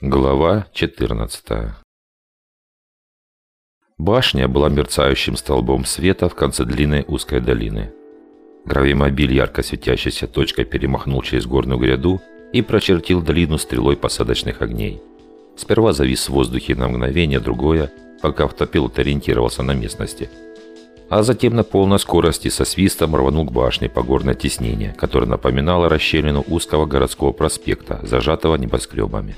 Глава 14 Башня была мерцающим столбом света в конце длинной узкой долины. Гравимобиль ярко светящейся точкой перемахнул через горную гряду и прочертил долину стрелой посадочных огней. Сперва завис в воздухе на мгновение другое, пока автопилот ориентировался на местности. А затем на полной скорости со свистом рванул к башне по горное теснение, которое напоминало расщелину узкого городского проспекта, зажатого небоскребами.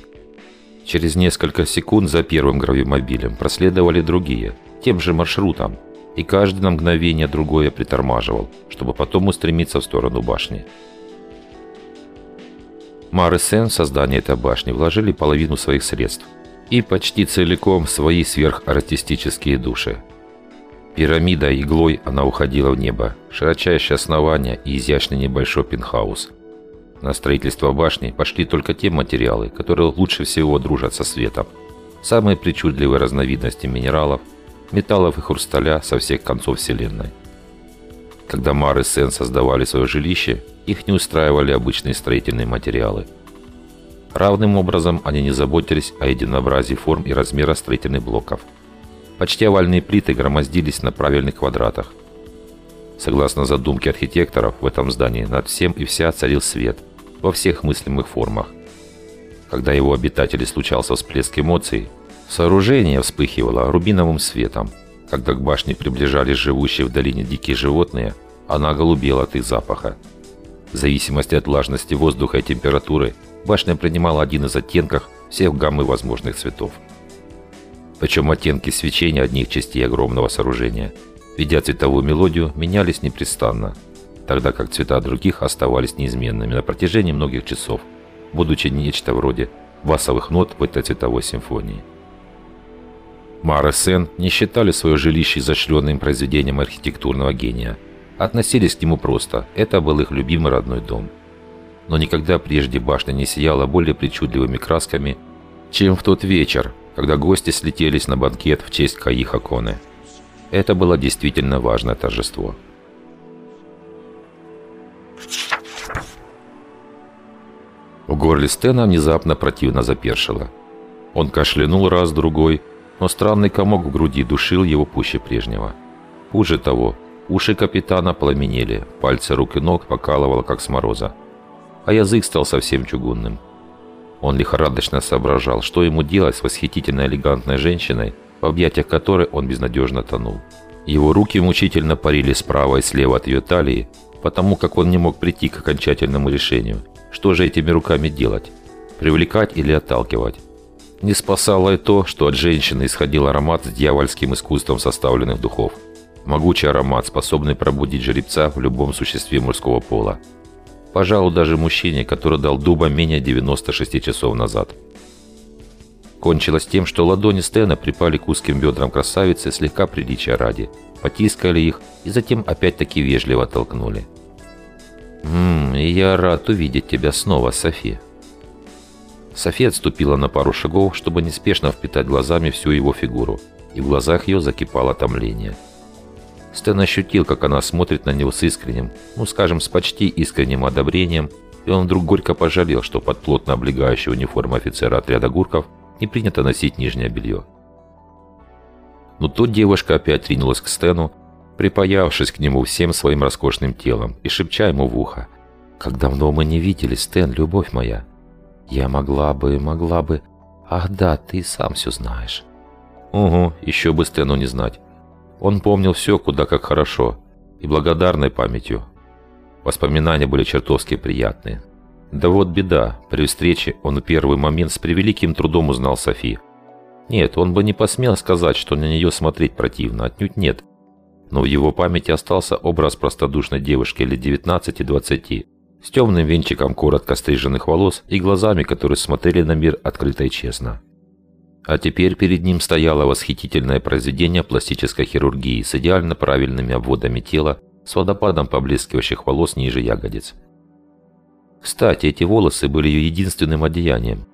Через несколько секунд за первым гравимобилем проследовали другие, тем же маршрутом, и каждый на мгновение другое притормаживал, чтобы потом устремиться в сторону башни. Мар и Сен в создание этой башни вложили половину своих средств и почти целиком свои сверхартистические души. Пирамида иглой она уходила в небо, широчайшее основание и изящный небольшой пентхаус. На строительство башни пошли только те материалы, которые лучше всего дружат со светом. Самые причудливые разновидности минералов, металлов и хрусталя со всех концов Вселенной. Когда Мар и Сен создавали свое жилище, их не устраивали обычные строительные материалы. Равным образом они не заботились о единообразии форм и размера строительных блоков. Почти овальные плиты громоздились на правильных квадратах. Согласно задумке архитекторов, в этом здании над всем и вся царил свет во всех мыслимых формах. Когда его обитатели случался всплеск эмоций, сооружение вспыхивало рубиновым светом. Когда к башне приближались живущие в долине дикие животные, она голубела от их запаха. В зависимости от влажности воздуха и температуры, башня принимала один из оттенков всех гаммы возможных цветов. Причем оттенки свечения одних частей огромного сооружения, ведя цветовую мелодию, менялись непрестанно, тогда как цвета других оставались неизменными на протяжении многих часов, будучи нечто вроде басовых нот в этой цветовой симфонии. Мар и Сен не считали свое жилище изощренным произведением архитектурного гения – относились к нему просто. Это был их любимый родной дом. Но никогда прежде башня не сияла более причудливыми красками, чем в тот вечер, когда гости слетелись на банкет в честь Каиха Коне. Это было действительно важное торжество. В горле Стена внезапно противно запершило. Он кашлянул раз-другой, но странный комок в груди душил его пуще прежнего. Хуже того, Уши капитана пламенели, пальцы рук и ног покалывало, как с мороза. А язык стал совсем чугунным. Он лихорадочно соображал, что ему делать с восхитительной элегантной женщиной, в объятиях которой он безнадежно тонул. Его руки мучительно парили справа и слева от ее талии, потому как он не мог прийти к окончательному решению. Что же этими руками делать? Привлекать или отталкивать? Не спасало и то, что от женщины исходил аромат с дьявольским искусством составленных духов – Могучий аромат, способный пробудить жеребца в любом существе мужского пола. Пожалуй, даже мужчине, который дал дуба менее 96 часов назад. Кончилось тем, что ладони Стена припали к узким бедрам красавицы слегка приличия ради, потискали их и затем опять-таки вежливо толкнули. «Ммм, я рад увидеть тебя снова, Софи». София отступила на пару шагов, чтобы неспешно впитать глазами всю его фигуру, и в глазах ее закипало томление – Стэн ощутил, как она смотрит на него с искренним, ну скажем, с почти искренним одобрением, и он вдруг горько пожалел, что под плотно облегающей униформу офицера отряда гурков не принято носить нижнее белье. Но тут девушка опять ринулась к Стэну, припаявшись к нему всем своим роскошным телом и шепча ему в ухо. «Как давно мы не виделись, Стэн, любовь моя! Я могла бы, могла бы... Ах да, ты сам все знаешь!» «Угу, еще бы Стэну не знать!» Он помнил все куда как хорошо и благодарной памятью. Воспоминания были чертовски приятные. Да вот беда, при встрече он в первый момент с превеликим трудом узнал Софи. Нет, он бы не посмел сказать, что на нее смотреть противно, отнюдь нет. Но в его памяти остался образ простодушной девушки лет 19-20, с темным венчиком коротко стриженных волос и глазами, которые смотрели на мир открыто и честно. А теперь перед ним стояло восхитительное произведение пластической хирургии с идеально правильными обводами тела, с водопадом поблескивающих волос ниже ягодиц. Кстати, эти волосы были ее единственным одеянием.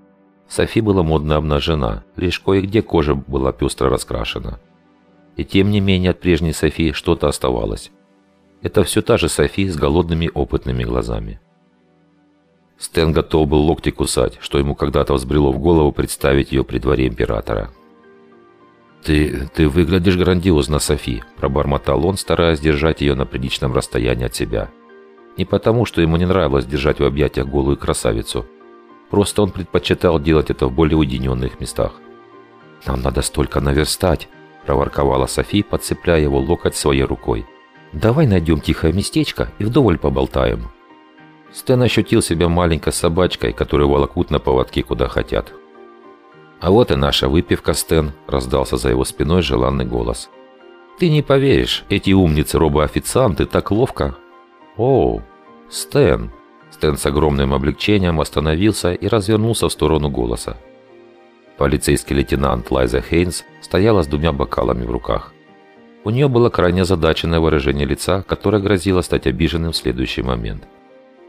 Софи была модно обнажена, лишь кое-где кожа была пестро раскрашена. И тем не менее от прежней Софи что-то оставалось. Это все та же Софи с голодными опытными глазами. Стэн готов был локти кусать, что ему когда-то взбрело в голову представить ее при дворе императора. «Ты, ты выглядишь грандиозно, Софи», – пробормотал он, стараясь держать ее на приличном расстоянии от себя. Не потому, что ему не нравилось держать в объятиях голую красавицу. Просто он предпочитал делать это в более уединенных местах. «Нам надо столько наверстать», – проворковала Софи, подцепляя его локоть своей рукой. «Давай найдем тихое местечко и вдоволь поболтаем». Стэн ощутил себя маленькой собачкой, которую волокут на поводке куда хотят. «А вот и наша выпивка, Стэн», – раздался за его спиной желанный голос. «Ты не поверишь, эти умницы-робоофицианты так ловко...» «Оу, Стэн!» Стэн с огромным облегчением остановился и развернулся в сторону голоса. Полицейский лейтенант Лайза Хейнс стояла с двумя бокалами в руках. У нее было крайне озадаченное выражение лица, которое грозило стать обиженным в следующий момент.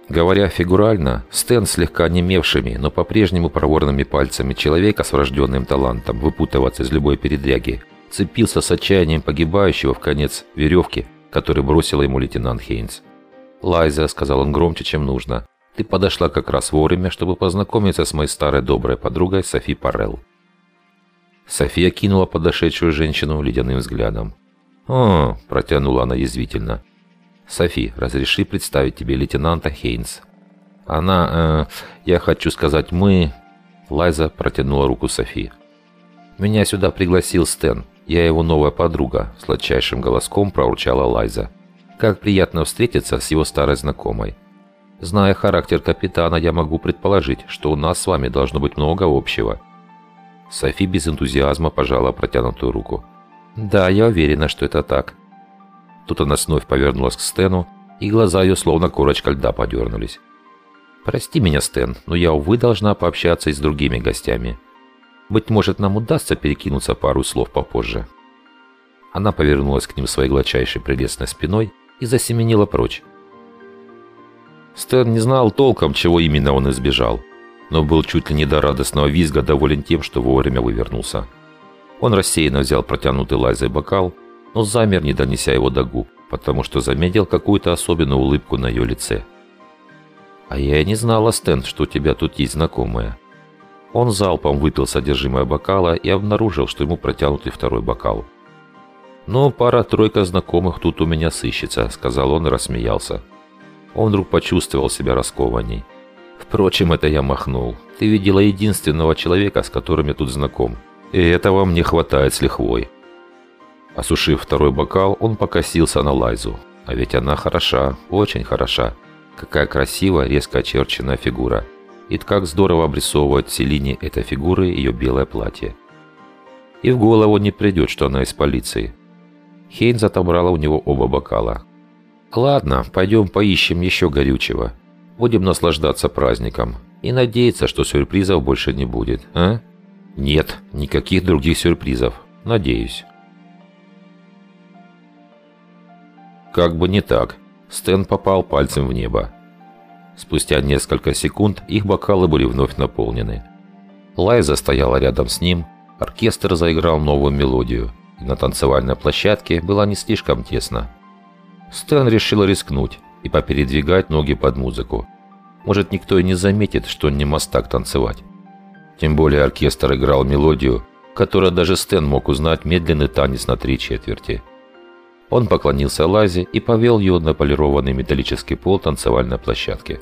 Говоря фигурально, Стэн слегка немевшими, но по-прежнему проворными пальцами человека с врожденным талантом выпутываться из любой передряги, цепился с отчаянием погибающего в конец веревки, который бросил ему лейтенант Хейнс. «Лайза», — сказал он громче, чем нужно, — «ты подошла как раз вовремя, чтобы познакомиться с моей старой доброй подругой Софи Парелл». София кинула подошедшую женщину ледяным взглядом. «О», — протянула она язвительно, — «Софи, разреши представить тебе лейтенанта Хейнс». «Она... Э, я хочу сказать, мы...» Лайза протянула руку Софи. «Меня сюда пригласил Стэн. Я его новая подруга», — сладчайшим голоском проурчала Лайза. «Как приятно встретиться с его старой знакомой. Зная характер капитана, я могу предположить, что у нас с вами должно быть много общего». Софи без энтузиазма пожала протянутую руку. «Да, я уверена, что это так. Тут она снова повернулась к Стэну, и глаза ее словно корочка льда подернулись. «Прости меня, Стэн, но я, увы, должна пообщаться и с другими гостями. Быть может, нам удастся перекинуться пару слов попозже». Она повернулась к ним своей гладчайшей прелестной спиной и засеменила прочь. Стэн не знал толком, чего именно он избежал, но был чуть ли не до радостного визга доволен тем, что вовремя вывернулся. Он рассеянно взял протянутый лайзой бокал но замер, не донеся его до губ, потому что заметил какую-то особенную улыбку на ее лице. «А я и не знала, Стэн, что у тебя тут есть знакомая». Он залпом выпил содержимое бокала и обнаружил, что ему протянутый второй бокал. «Ну, пара-тройка знакомых тут у меня сыщется», — сказал он и рассмеялся. Он вдруг почувствовал себя раскованней. «Впрочем, это я махнул. Ты видела единственного человека, с которым я тут знаком. И этого мне хватает с лихвой». Осушив второй бокал, он покосился на Лайзу. А ведь она хороша, очень хороша. Какая красивая, резко очерченная фигура. И как здорово обрисовывает все линии этой фигуры ее белое платье. И в голову не придет, что она из полиции. Хейнс отобрала у него оба бокала. «Ладно, пойдем поищем еще горючего. Будем наслаждаться праздником. И надеяться, что сюрпризов больше не будет, а?» «Нет, никаких других сюрпризов. Надеюсь». Как бы не так. Стэн попал пальцем в небо. Спустя несколько секунд их бокалы были вновь наполнены. Лайза стояла рядом с ним, оркестр заиграл новую мелодию, и на танцевальной площадке было не слишком тесно. Стэн решил рискнуть и попередвигать ноги под музыку. Может, никто и не заметит, что он не мастак танцевать. Тем более оркестр играл мелодию, которую даже Стэн мог узнать медленный танец на три четверти – он поклонился Лазе и повел ее на полированный металлический пол танцевальной площадки.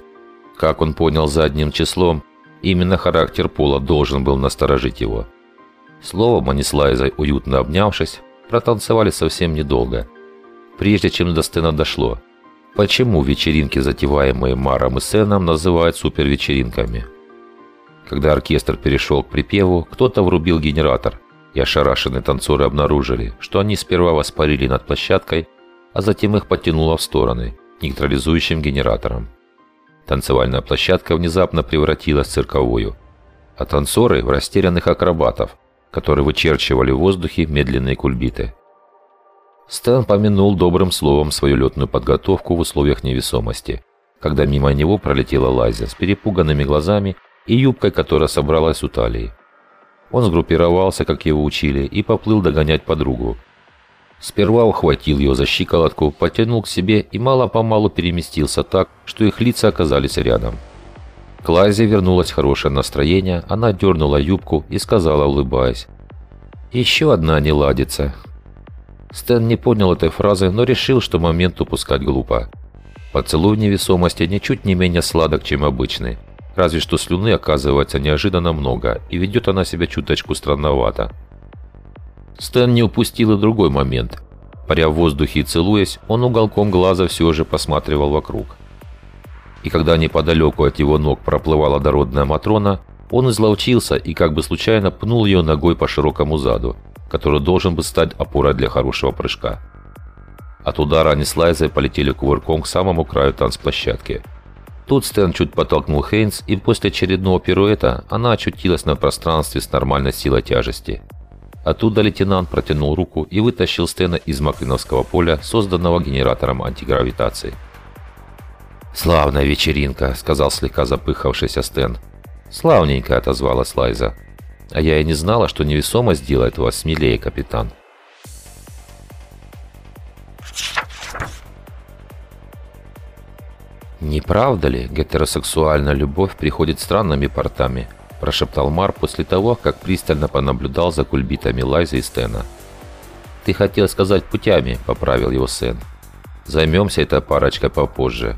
Как он понял задним числом, именно характер пола должен был насторожить его. Словом, они с Лайзой, уютно обнявшись, протанцевали совсем недолго. Прежде чем до Стена дошло, почему вечеринки, затеваемые Маром и Сеном, называют супервечеринками. Когда оркестр перешел к припеву, кто-то врубил генератор, и ошарашенные танцоры обнаружили, что они сперва воспарили над площадкой, а затем их подтянуло в стороны, нейтрализующим генератором. Танцевальная площадка внезапно превратилась в цирковую, а танцоры в растерянных акробатов, которые вычерчивали в воздухе медленные кульбиты. Стэн помянул добрым словом свою летную подготовку в условиях невесомости, когда мимо него пролетела Лазя с перепуганными глазами и юбкой, которая собралась у талии. Он сгруппировался, как его учили, и поплыл догонять подругу. Сперва ухватил ее за щиколотку, потянул к себе и мало-помалу переместился так, что их лица оказались рядом. К Лайзе вернулось хорошее настроение, она дернула юбку и сказала, улыбаясь. «Еще одна не ладится». Стэн не понял этой фразы, но решил, что момент упускать глупо. Поцелуй невесомости ничуть не менее сладок, чем обычный. Разве что слюны оказывается неожиданно много, и ведет она себя чуточку странновато. Стэн не упустил и другой момент. Паря в воздухе и целуясь, он уголком глаза все же посматривал вокруг. И когда неподалеку от его ног проплывала дородная Матрона, он изловчился и как бы случайно пнул ее ногой по широкому заду, который должен был стать опорой для хорошего прыжка. От удара они с Лайзой полетели кувырком к самому краю танцплощадки. Тут Стэн чуть подтолкнул Хейнс, и после очередного пируэта она очутилась на пространстве с нормальной силой тяжести – Оттуда лейтенант протянул руку и вытащил Стена из Маклиновского поля, созданного генератором антигравитации. «Славная вечеринка», — сказал слегка запыхавшийся Стэн. «Славненько», — отозвалась Лайза. «А я и не знала, что невесомость делает вас смелее, капитан». «Не правда ли, гетеросексуальная любовь приходит странными портами?» – прошептал Мар после того, как пристально понаблюдал за кульбитами Лайза и Стена. «Ты хотел сказать путями», – поправил его Сен. «Займемся этой парочкой попозже».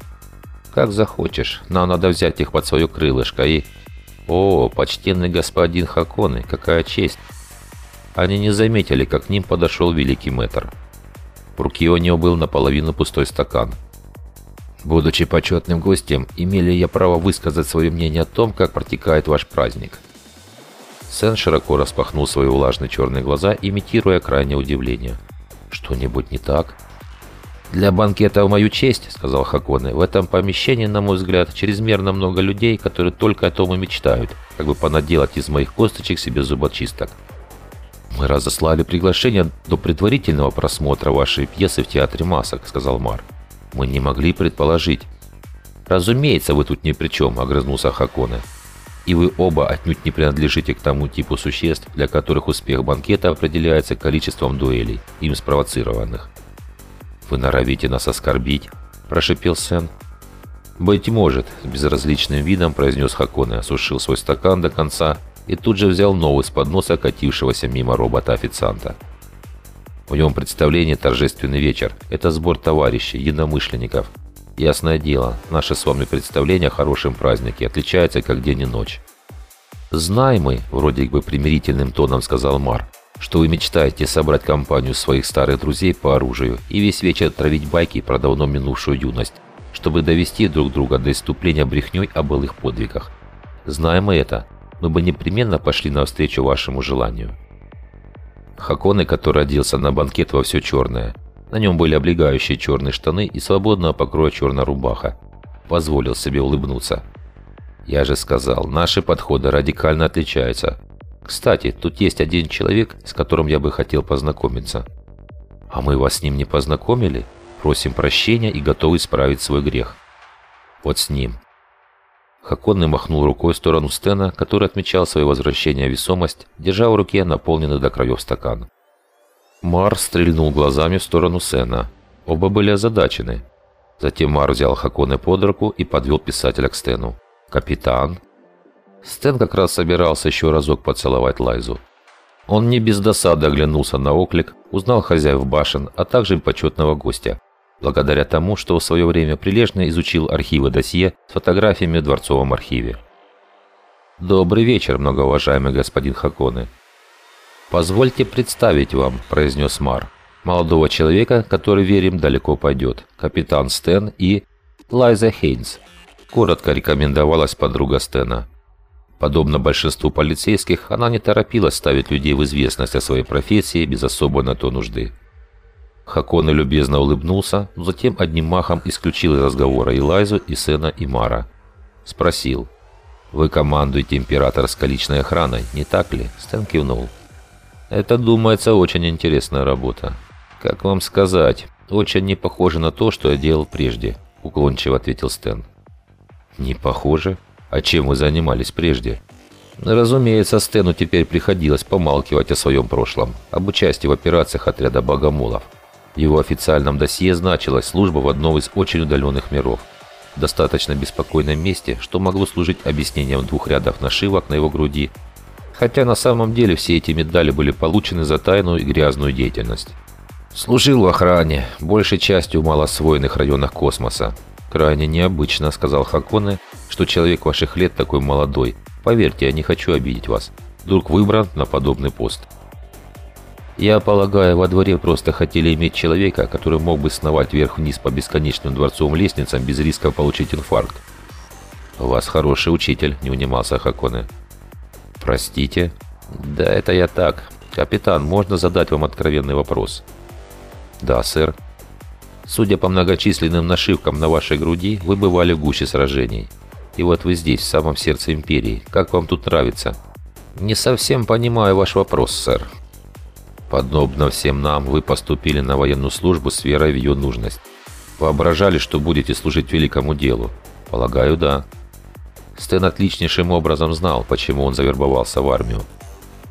«Как захочешь, нам надо взять их под свое крылышко и...» «О, почтенный господин Хаконы, какая честь!» Они не заметили, как к ним подошел великий мэтр. В руке у него был наполовину пустой стакан – Будучи почетным гостем, имели я право высказать свое мнение о том, как протекает ваш праздник. Сен широко распахнул свои влажные черные глаза, имитируя крайнее удивление. «Что-нибудь не так?» «Для банкета в мою честь», — сказал Хаконе, — «в этом помещении, на мой взгляд, чрезмерно много людей, которые только о том и мечтают, как бы понаделать из моих косточек себе зубочисток». «Мы разослали приглашение до предварительного просмотра вашей пьесы в Театре масок», — сказал Мар. Мы не могли предположить. «Разумеется, вы тут ни при чем», — огрызнулся Хаконе. «И вы оба отнюдь не принадлежите к тому типу существ, для которых успех банкета определяется количеством дуэлей, им спровоцированных». «Вы норовите нас оскорбить?» – прошипел Сен. «Быть может», – с безразличным видом произнес Хаконе, осушил свой стакан до конца и тут же взял новый с подноса катившегося мимо робота-официанта. В нем представление «Торжественный вечер». Это сбор товарищей, единомышленников. Ясное дело, наше с вами представление о хорошем празднике отличается как день и ночь. «Знаем мы», – вроде бы примирительным тоном сказал Мар, «что вы мечтаете собрать компанию своих старых друзей по оружию и весь вечер травить байки про давно минувшую юность, чтобы довести друг друга до иступления брехней о былых подвигах. Знаем мы это, мы бы непременно пошли навстречу вашему желанию». Хаконы, который оделся на банкет во все черное. На нем были облегающие черные штаны и свободного покроя черная рубаха. Позволил себе улыбнуться. Я же сказал, наши подходы радикально отличаются. Кстати, тут есть один человек, с которым я бы хотел познакомиться. А мы вас с ним не познакомили? Просим прощения и готовы исправить свой грех. Вот с ним. Хаконный махнул рукой в сторону Стена, который отмечал свое возвращение в весомость, держа в руке наполненный до краев стакан. Мар стрельнул глазами в сторону Сена. Оба были озадачены. Затем Мар взял Хаконе под руку и подвел писателя к Стену. «Капитан?» Стэн как раз собирался еще разок поцеловать Лайзу. Он не без досады оглянулся на оклик, узнал хозяев башен, а также почетного гостя благодаря тому, что в свое время прилежно изучил архивы досье с фотографиями в Дворцовом архиве. «Добрый вечер, многоуважаемый господин Хаконы». «Позвольте представить вам», – произнес Мар, – «молодого человека, который, верим, далеко пойдет, капитан Стэн и Лайза Хейнс». Коротко рекомендовалась подруга Стена. Подобно большинству полицейских, она не торопилась ставить людей в известность о своей профессии без особой на то нужды. Хаконе любезно улыбнулся, но затем одним махом исключил из разговора и Лайзу, и Сена, и Мара. Спросил. «Вы командуете императорской личной охраной, не так ли?» Стэн кивнул. «Это, думается, очень интересная работа. Как вам сказать, очень не похоже на то, что я делал прежде», уклончиво ответил Стэн. «Не похоже? А чем вы занимались прежде?» Разумеется, Стэну теперь приходилось помалкивать о своем прошлом, об участии в операциях отряда богомолов. В его официальном досье значилась служба в одном из очень удаленных миров. достаточно беспокойном месте, что могло служить объяснением двух рядах нашивок на его груди, хотя на самом деле все эти медали были получены за тайную и грязную деятельность. Служил в охране, большей частью в малосвоенных районах космоса. Крайне необычно, сказал Хаконе, что человек ваших лет такой молодой. Поверьте, я не хочу обидеть вас. Вдруг выбран на подобный пост. Я полагаю, во дворе просто хотели иметь человека, который мог бы сновать вверх-вниз по бесконечным дворцовым лестницам без риска получить инфаркт. «У вас хороший учитель», — не унимался Хаконе. «Простите?» «Да это я так. Капитан, можно задать вам откровенный вопрос?» «Да, сэр». «Судя по многочисленным нашивкам на вашей груди, вы бывали в гуще сражений. И вот вы здесь, в самом сердце Империи. Как вам тут нравится?» «Не совсем понимаю ваш вопрос, сэр». «Подобно всем нам, вы поступили на военную службу с верой в ее нужность. Воображали, что будете служить великому делу?» «Полагаю, да». Стэн отличнейшим образом знал, почему он завербовался в армию.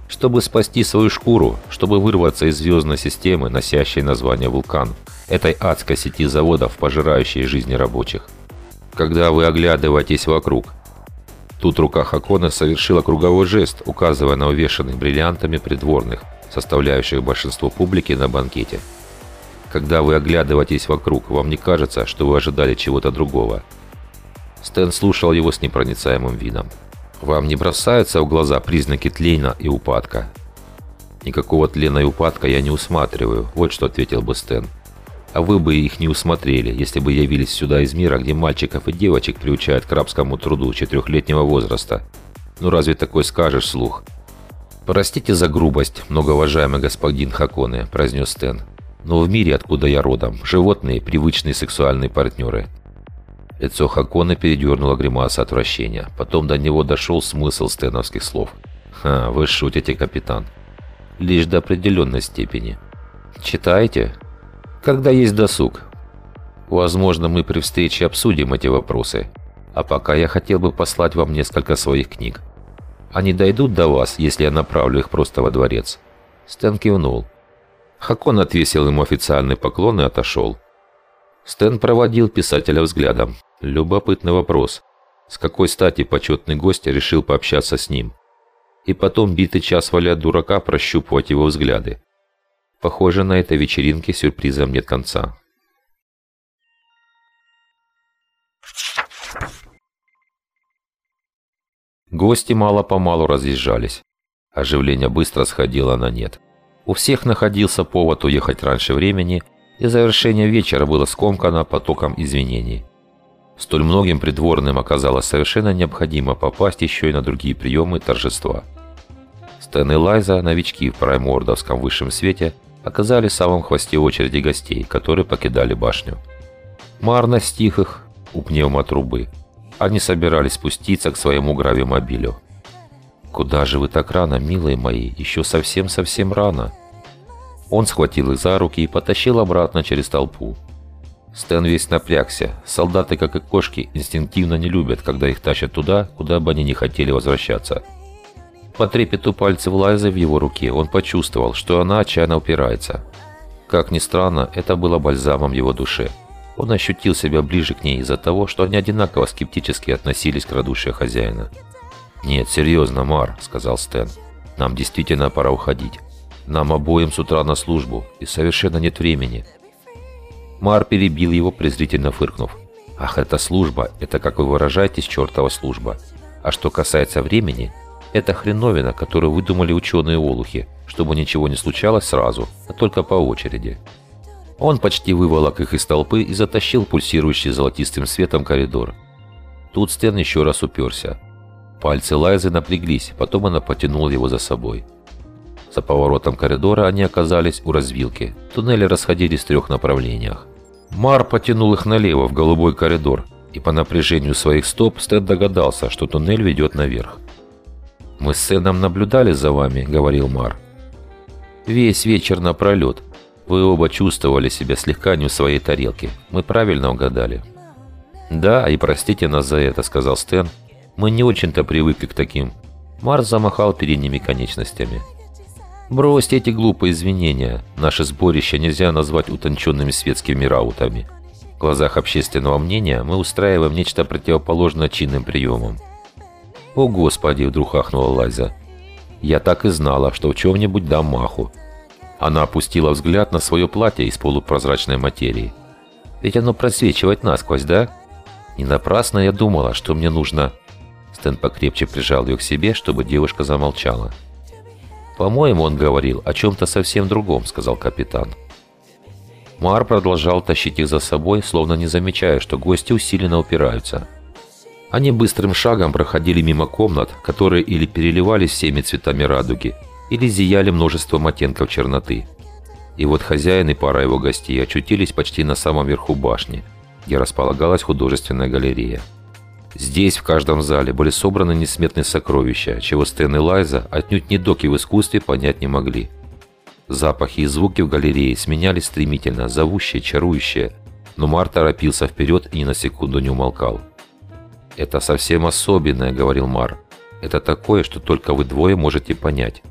Чтобы спасти свою шкуру, чтобы вырваться из звездной системы, носящей название «Вулкан», этой адской сети заводов, пожирающей жизни рабочих. Когда вы оглядываетесь вокруг, Тут рука Хакона совершила круговой жест, указывая на увешанных бриллиантами придворных, составляющих большинство публики на банкете. Когда вы оглядываетесь вокруг, вам не кажется, что вы ожидали чего-то другого. Стэн слушал его с непроницаемым видом. Вам не бросаются в глаза признаки тлена и упадка? Никакого тлена и упадка я не усматриваю, вот что ответил бы Стэн. А вы бы их не усмотрели, если бы явились сюда из мира, где мальчиков и девочек приучают к рабскому труду четырехлетнего возраста. Ну разве такой скажешь слух? «Простите за грубость, многоуважаемый господин Хаконе», – произнес Стэн. «Но в мире, откуда я родом, животные – привычные сексуальные партнеры». Лицо Хаконе передернуло гримаса отвращения. Потом до него дошел смысл стеновских слов. «Ха, вы шутите, капитан». «Лишь до определенной степени». «Читаете?» Когда есть досуг. Возможно, мы при встрече обсудим эти вопросы. А пока я хотел бы послать вам несколько своих книг. Они дойдут до вас, если я направлю их просто во дворец?» Стэн кивнул. Хакон отвесил ему официальный поклон и отошел. Стэн проводил писателя взглядом. Любопытный вопрос. С какой стати почетный гость решил пообщаться с ним? И потом битый час валять дурака прощупывать его взгляды. Похоже, на этой вечеринке сюрпризом нет конца. Гости мало-помалу разъезжались. Оживление быстро сходило на нет. У всех находился повод уехать раньше времени, и завершение вечера было скомкано потоком извинений. Столь многим придворным оказалось совершенно необходимо попасть еще и на другие приемы торжества. Стэн и Лайза, новички в праймордовском высшем свете, оказались в самом хвосте очереди гостей, которые покидали башню. Мар настиг их у пневмотрубы. Они собирались спуститься к своему гравимобилю. «Куда же вы так рано, милые мои? Еще совсем-совсем рано!» Он схватил их за руки и потащил обратно через толпу. Стэн весь напрягся. Солдаты, как и кошки, инстинктивно не любят, когда их тащат туда, куда бы они не хотели возвращаться. По трепету пальцев Лайзы в его руке он почувствовал, что она отчаянно упирается. Как ни странно, это было бальзамом его душе. Он ощутил себя ближе к ней из-за того, что они одинаково скептически относились к радушию хозяина. «Нет, серьезно, Мар», — сказал Стэн. «Нам действительно пора уходить. Нам обоим с утра на службу, и совершенно нет времени». Мар перебил его, презрительно фыркнув. «Ах, это служба, это, как вы выражаетесь, чертова служба. А что касается времени, это хреновина, которую выдумали ученые-олухи, чтобы ничего не случалось сразу, а только по очереди. Он почти выволок их из толпы и затащил пульсирующий золотистым светом коридор. Тут Стэн еще раз уперся. Пальцы Лайзы напряглись, потом она потянула его за собой. За поворотом коридора они оказались у развилки. Туннели расходились в трех направлениях. Мар потянул их налево в голубой коридор, и по напряжению своих стоп Стэн догадался, что туннель ведет наверх. «Мы с Сэном наблюдали за вами», — говорил Мар. «Весь вечер напролет. Вы оба чувствовали себя слегка не в своей тарелке. Мы правильно угадали». «Да, и простите нас за это», — сказал Стэн. «Мы не очень-то привыкли к таким». Мар замахал передними конечностями. «Бросьте эти глупые извинения. Наше сборище нельзя назвать утонченными светскими раутами. В глазах общественного мнения мы устраиваем нечто противоположное чинным приемам. «О, Господи!» – вдруг ахнула Лайза. «Я так и знала, что в чем-нибудь дам маху». Она опустила взгляд на свое платье из полупрозрачной материи. «Ведь оно просвечивает насквозь, да? Не напрасно я думала, что мне нужно...» Стэн покрепче прижал ее к себе, чтобы девушка замолчала. «По-моему, он говорил о чем-то совсем другом», — сказал капитан. Мар продолжал тащить их за собой, словно не замечая, что гости усиленно упираются. Они быстрым шагом проходили мимо комнат, которые или переливались всеми цветами радуги, или зияли множеством оттенков черноты. И вот хозяин и пара его гостей очутились почти на самом верху башни, где располагалась художественная галерея. Здесь, в каждом зале, были собраны несметные сокровища, чего Стэн и Лайза, отнюдь не доки в искусстве, понять не могли. Запахи и звуки в галерее сменялись стремительно, зовущие, чарующие, но Март торопился вперед и ни на секунду не умолкал. «Это совсем особенное», — говорил Мар. «Это такое, что только вы двое можете понять.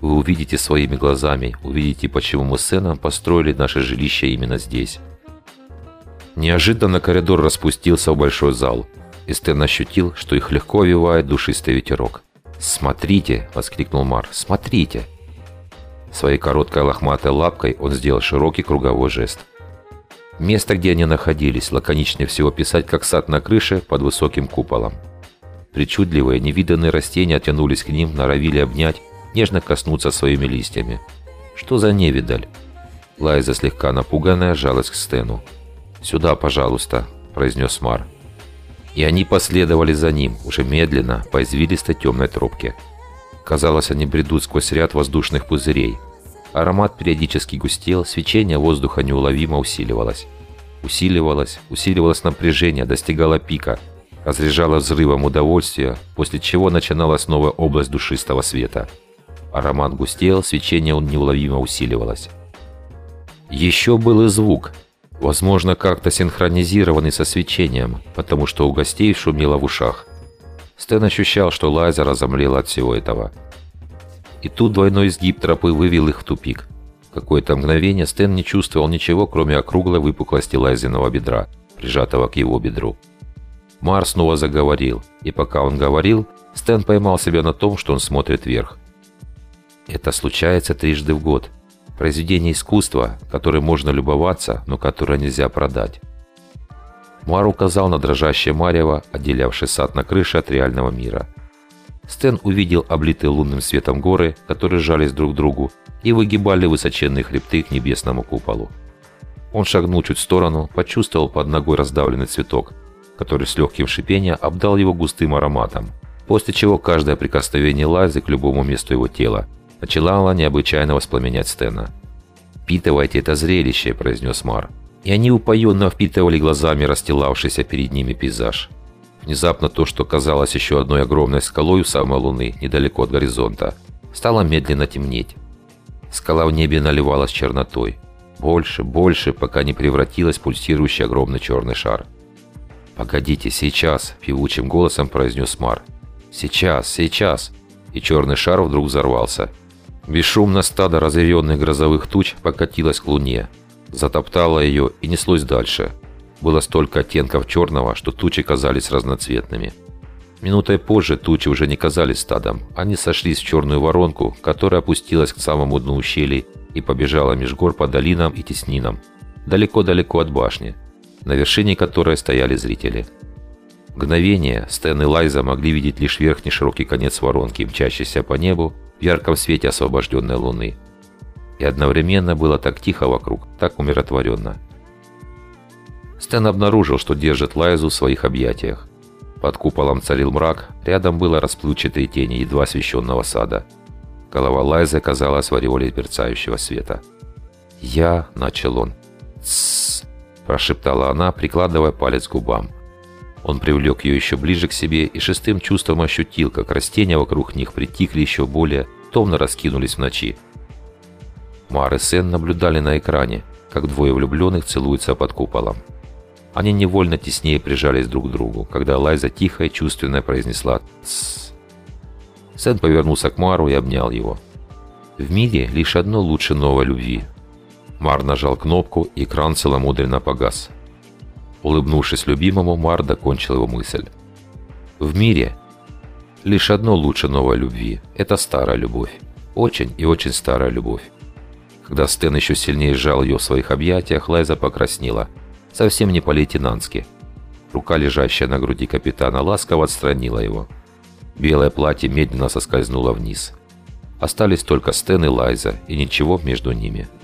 Вы увидите своими глазами, увидите, почему мы с Сэном построили наше жилище именно здесь». Неожиданно коридор распустился в большой зал — и Стэн ощутил, что их легко овивает душистый ветерок. «Смотрите!» – воскликнул Мар. «Смотрите!» Своей короткой лохматой лапкой он сделал широкий круговой жест. Место, где они находились, лаконичнее всего писать, как сад на крыше под высоким куполом. Причудливые, невиданные растения тянулись к ним, норовили обнять, нежно коснуться своими листьями. Что за невидаль? Лайза, слегка напуганная, жалась к Стэну. «Сюда, пожалуйста», – произнес Мар и они последовали за ним, уже медленно, по извилистой темной тропке. Казалось, они бредут сквозь ряд воздушных пузырей. Аромат периодически густел, свечение воздуха неуловимо усиливалось. Усиливалось, усиливалось напряжение, достигало пика, разряжало взрывом удовольствия, после чего начиналась новая область душистого света. Аромат густел, свечение неуловимо усиливалось. Еще был и звук, Возможно, как-то синхронизированный со свечением, потому что у гостей шумело в ушах. Стэн ощущал, что лазер разомлел от всего этого. И тут двойной изгиб тропы вывел их в тупик. Какое-то мгновение Стэн не чувствовал ничего, кроме округлой выпуклости лазерного бедра, прижатого к его бедру. Мар снова заговорил, и пока он говорил, Стэн поймал себя на том, что он смотрит вверх. «Это случается трижды в год», Произведение искусства, которым можно любоваться, но которое нельзя продать. Мар указал на дрожащее марево, отделявший сад на крыше от реального мира. Стэн увидел облитые лунным светом горы, которые сжались друг к другу и выгибали высоченные хребты к небесному куполу. Он шагнул чуть в сторону, почувствовал под ногой раздавленный цветок, который с легким шипением обдал его густым ароматом, после чего каждое прикосновение Лайзы к любому месту его тела начала необычайно воспламенять Стена. «Впитывайте это зрелище», – произнес Мар. И они упоенно впитывали глазами расстилавшийся перед ними пейзаж. Внезапно то, что казалось еще одной огромной скалой у самой Луны, недалеко от горизонта, стало медленно темнеть. Скала в небе наливалась чернотой. Больше, больше, пока не превратилась в пульсирующий огромный черный шар. «Погодите, сейчас!» – певучим голосом произнес Мар. «Сейчас, сейчас!» И черный шар вдруг взорвался – Бесшумно стадо разъяренных грозовых туч покатилось к луне, затоптало ее и неслось дальше. Было столько оттенков черного, что тучи казались разноцветными. Минутой позже тучи уже не казались стадом, они сошлись в черную воронку, которая опустилась к самому дну ущелий и побежала меж гор по долинам и теснинам, далеко-далеко от башни, на вершине которой стояли зрители. Мгновение Стэн и Лайза могли видеть лишь верхний широкий конец воронки, мчащийся по небу, в ярком свете освобожденной луны. И одновременно было так тихо вокруг, так умиротворенно. Стэн обнаружил, что держит Лайзу в своих объятиях. Под куполом царил мрак, рядом было расплывчатые тени едва освещенного сада. Голова Лайзы казалась в ореоле мерцающего света. «Я...» — начал он. «Тссс!» – прошептала она, прикладывая палец к губам. Он привлек ее еще ближе к себе и шестым чувством ощутил, как растения вокруг них притихли еще более, томно раскинулись в ночи. Мар и Сен наблюдали на экране, как двое влюбленных целуются под куполом. Они невольно теснее прижались друг к другу, когда Лайза тихо и чувственно произнесла «Тссс». Сен повернулся к Мару и обнял его. В мире лишь одно лучше новой любви. Мар нажал кнопку, и экран целомудренно погас. Улыбнувшись любимому, Мар докончил его мысль. В мире лишь одно лучше новой любви – это старая любовь. Очень и очень старая любовь. Когда Стэн еще сильнее сжал ее в своих объятиях, Лайза покраснела. Совсем не по-лейтенантски. Рука, лежащая на груди капитана, ласково отстранила его. Белое платье медленно соскользнуло вниз. Остались только Стэн и Лайза, и ничего между ними –